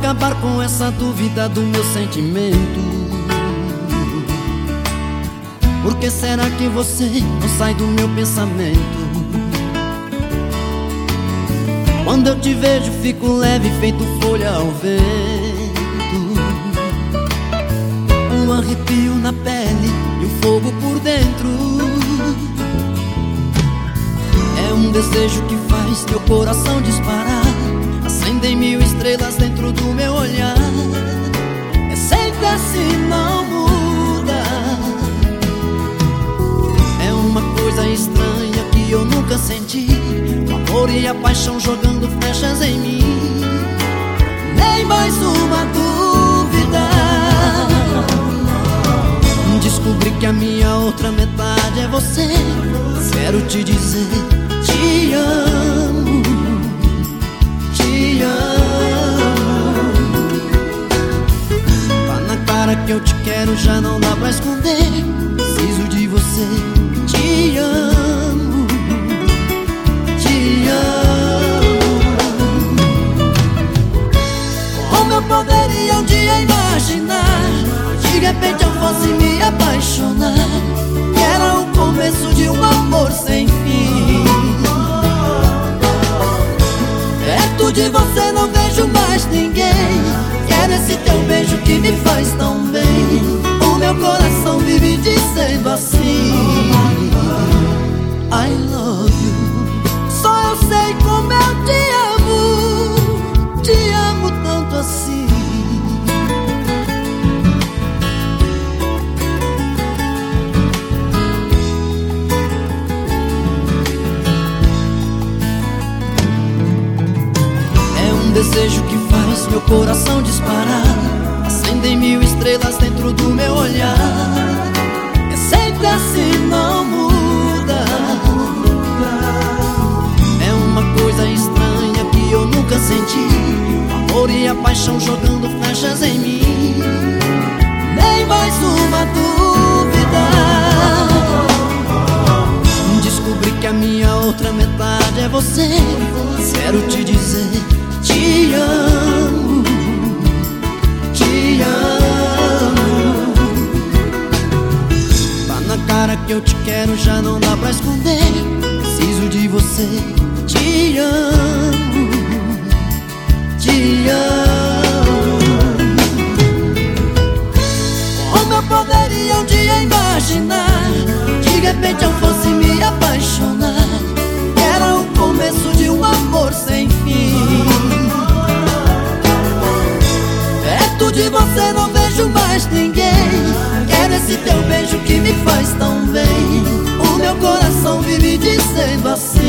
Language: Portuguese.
acabar com essa dúvida do meu sentimento. Por que será que você não sai do meu pensamento? Quando eu te vejo, fico leve, feito folha ao vento. Um arrepio na pele e um fogo por dentro. É um desejo que faz meu coração disparar. Acendem mil estrelas senti. O amor e a paixão jogando flechas em mim. Nem mais uma dúvida. Descobri que a minha outra metade é você. Quero te dizer, te amo. Te amo. Tá na cara que eu te quero, já não dá pra esconder. Preciso de você, te amo. De você não vejo mais ninguém. Quero esse teu beijo que me faz tão. Desejo que faz meu coração disparar. Acendem mil estrelas dentro do meu olhar. É sempre assim, não muda. É uma coisa estranha que eu nunca senti. Amor e a paixão jogando flechas em mim. Nem mais uma dúvida. não dá pra esconder. Preciso de você, te amo, te amo. Como eu poderia um dia imaginar? De repente eu fosse me apaixonar. Era o começo de um amor sem fim. Perto de você não vejo mais ninguém. Quero esse teu beijo que me faz tão bem. Meu coração vive dizendo assim.